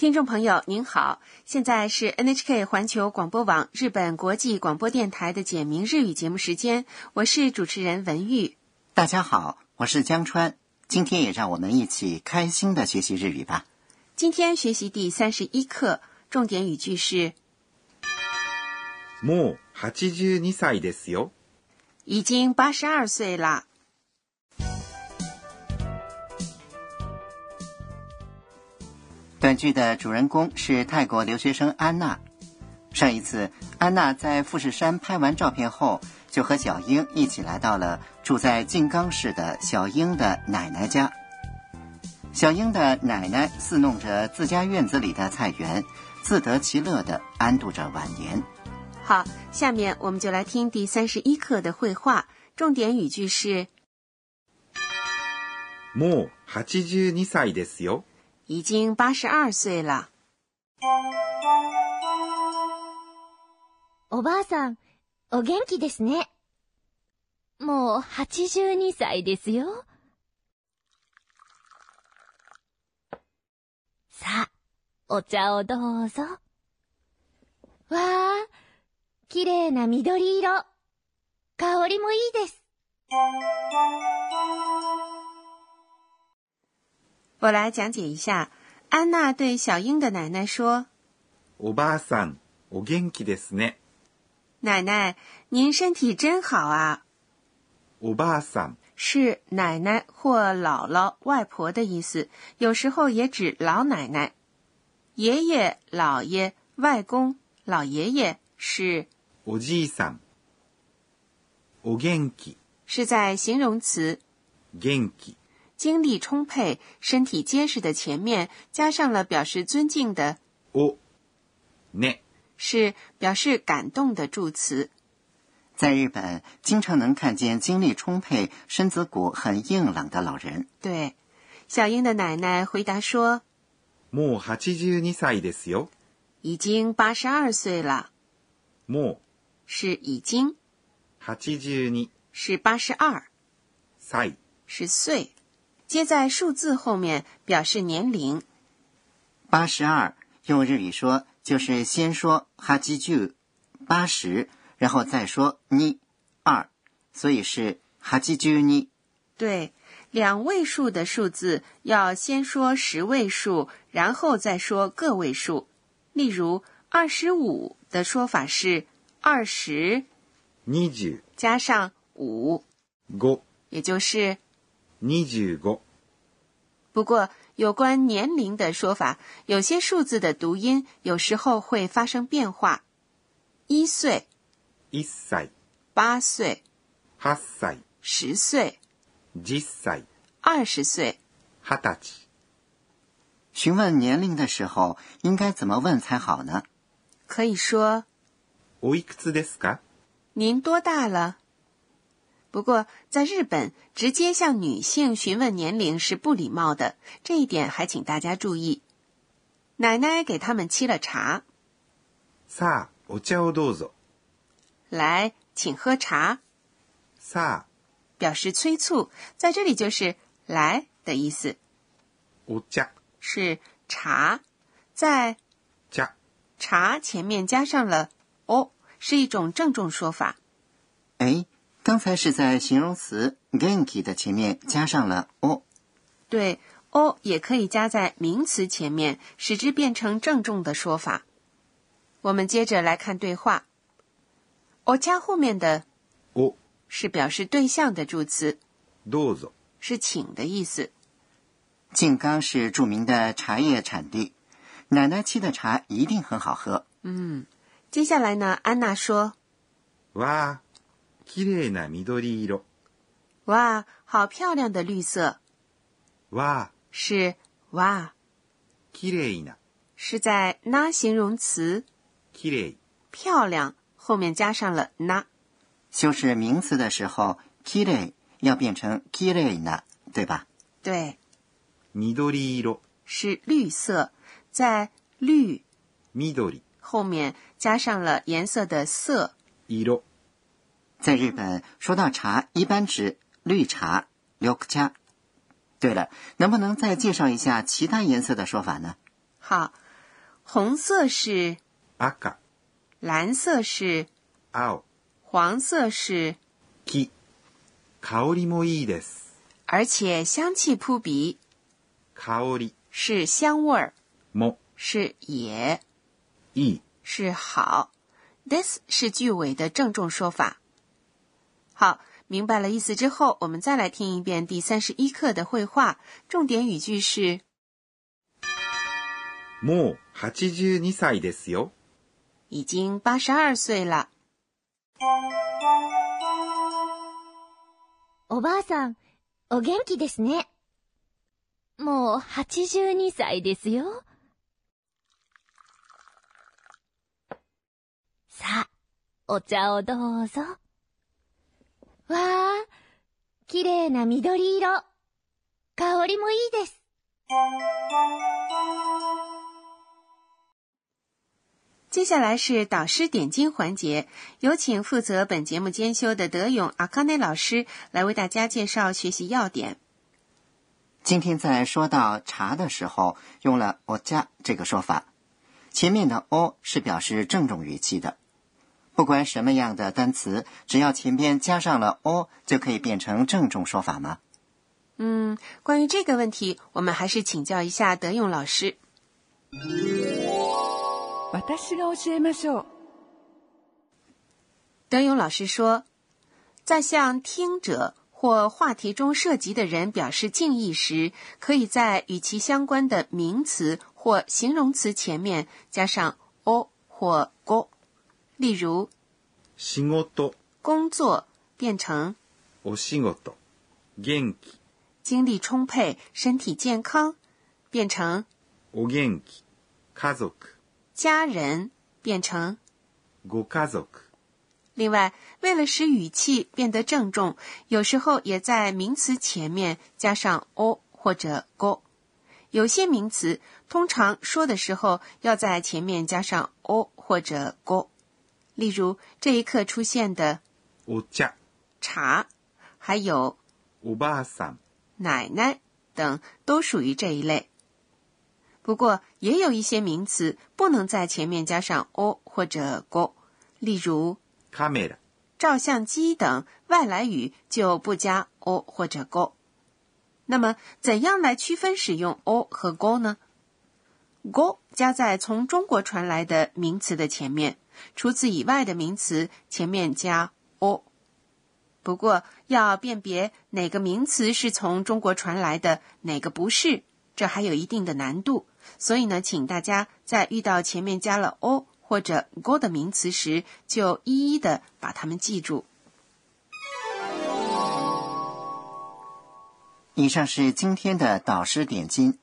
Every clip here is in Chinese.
听众朋友您好，现在是 NHK 环球广播网日本国际广播电台的简明日语节目时间，我是主持人文玉。大家好，我是江川，今天也让我们一起开心的学习日语吧。今天学习第三十一课，重点语句是もう82歳ですよ。已经八十二岁了。 短剧的主人公是泰国留学生安娜。上一次，安娜在富士山拍完照片后，就和小英一起来到了住在静冈市的小英的奶奶家。小英的奶奶侍弄着自家院子里的菜园，自得其乐地安度着晚年。好，下面我们就来听第三十一课的绘画，重点语句是もう82歳ですよ。 已经八十二岁了。おばあさん、お元気ですね。もう82歳ですよ。さあ、お茶をどうぞ。わあ、綺麗な緑色。香りもいいです。我来讲解一下。安娜对小英的奶奶说おばあさん、お元気ですね。：“奶奶，您身体真好啊。おばあさん、”是奶奶或姥姥、外婆的意思，有时候也指老奶奶。爷爷、姥爷、外公、老爷爷是おじいさん。お元気、是在形容词元気。 精力充沛、身体结实的前面加上了表示尊敬的お、ね、是表示感动的助词。在日本，经常能看见精力充沛、身子骨很硬朗的老人。对，小英的奶奶回答说もう82歳ですよ。：“已经八十二岁了。もう”是已经， 82是八十二，歳。是岁。 接在数字后面表示年龄。八十二用日语说就是先说哈基就八十，然后再说你二，所以是哈基就你。对，两位数的数字要先说十位数，然后再说个位数。例如，二十五的说法是二十25、加上五，也就是。25。不过，有关年龄的说法，有些数字的读音有时候会发生变化。一岁、 1歳、八岁、 8歳、十岁、 10歳、二十岁。 20歳。询问年龄的时候，应该怎么问才好呢？可以说おいくつですか您多大了？ 不过，在日本，直接向女性询问年龄是不礼貌的，这一点还请大家注意。奶奶给他们沏了茶，さあ、お茶をどうぞ。来，请喝茶，さあ、表示催促，在这里就是“来”的意思，お茶、是茶，在茶、茶前面加上了“哦”，是一种郑重说法。哎， 刚才是在形容词 genki 的前面加上了哦。对，“哦”也可以加在名词前面，使之变成郑重的说法。我们接着来看对话。我加后面的お、是表示对象的助词，どうぞ。是请的意思。静冈是著名的茶叶产地，奶奶沏的茶一定很好喝。嗯，接下来呢，安娜说わ あ、綺麗な緑色。：“哇，好漂亮的绿色。わあ、”是哇，綺麗な、是在那形容词綺麗。漂亮后面加上了那。修饰名词的时候，kire 要变成 kire na，对吧？对，緑色、是绿色，在绿緑、后面加上了颜色的色。色。 在日本，说到茶，一般指绿茶、绿茶。对了，能不能再介绍一下其他颜色的说法呢？好， 红色是，赤、蓝色是，青、黄色是，木。香りもいいです。而且香气扑鼻，香り是香味儿，も是也，いい。是好。this 是句尾的郑重说法。 好，明白了意思之后，我们再来听一遍第三十一课的绘画。重点语句是もう82歳ですよ。已经八十二岁了。おばあさん、お元気ですね。もう82歳ですよ。さあ、お茶をどうぞ。 わあ、綺麗な緑色。香りもいいです。接下来是导师点睛环节，有请负责本节目监修的德勇阿康内老师来为大家介绍学习要点。今天在说到茶的时候，用了“お茶”这个说法，前面的“お”是表示郑重语气的。 不管什么样的单词，只要前边加上了“お”，就可以变成郑重说法吗？嗯，关于这个问题，我们还是请教一下德勇老师。私が教えましょう。德勇老师说，在向听者或话题中涉及的人表示敬意时，可以在与其相关的名词或形容词前面加上“お”或“ご”。 例如，仕事、工作变成お仕事、元気、精力充沛、身体健康，变成お元気、家族、家人变成。ご家族、另外，为了使语气变得郑重，有时候也在名词前面加上“お”或者“ご”。有些名词通常说的时候要在前面加上“お”或者“ご”。 例如这一课出现的お茶、茶，还有おばあさん、奶奶等，都属于这一类。不过，也有一些名词不能在前面加上“お”或者“ご”，例如カメラ、照相机等外来语就不加 o 或者 go。那么，怎样来区分使用 o 和 go 呢？go 加在从中国传来的名词的前面， 除此以外的名词前面加 o。不过，要辨别哪个名词是从中国传来的，哪个不是，这还有一定的难度。所以呢，请大家在遇到前面加了 o 或者 go 的名词时，就一一的把它们记住。以上是今天的导师点睛。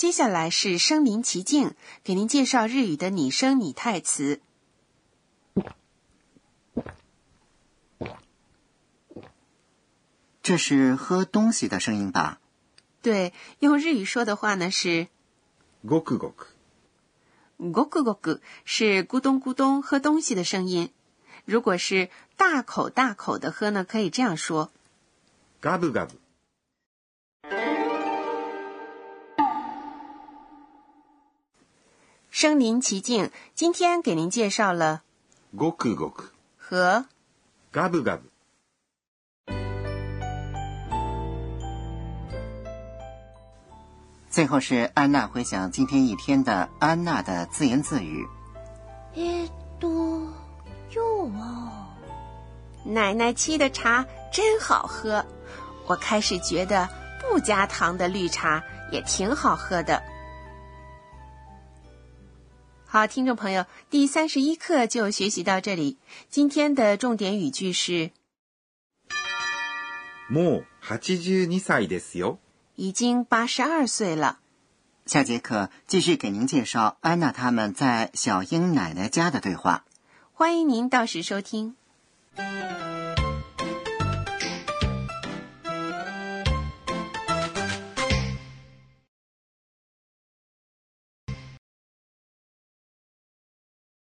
接下来是身临其境，给您介绍日语的拟声拟态词。这是喝东西的声音吧？对，用日语说的话呢是ごくごく、 “go gu go gu”，是咕咚咕咚喝东西的声音。如果是大口大口的喝呢，可以这样说。ガブガブ、 身临其境，今天给您介绍了ごくごく、和ガブガブ。最后是安娜回想今天一天的安娜的自言自语。えーっと、今日は、奶奶沏的茶真好喝，我开始觉得不加糖的绿茶也挺好喝的。 好，听众朋友，第三十一课就学习到这里。今天的重点语句是もう82歳ですよ。已经八十二岁了。下节课继续给您介绍安娜他们在小英奶奶家的对话。欢迎您到时收听。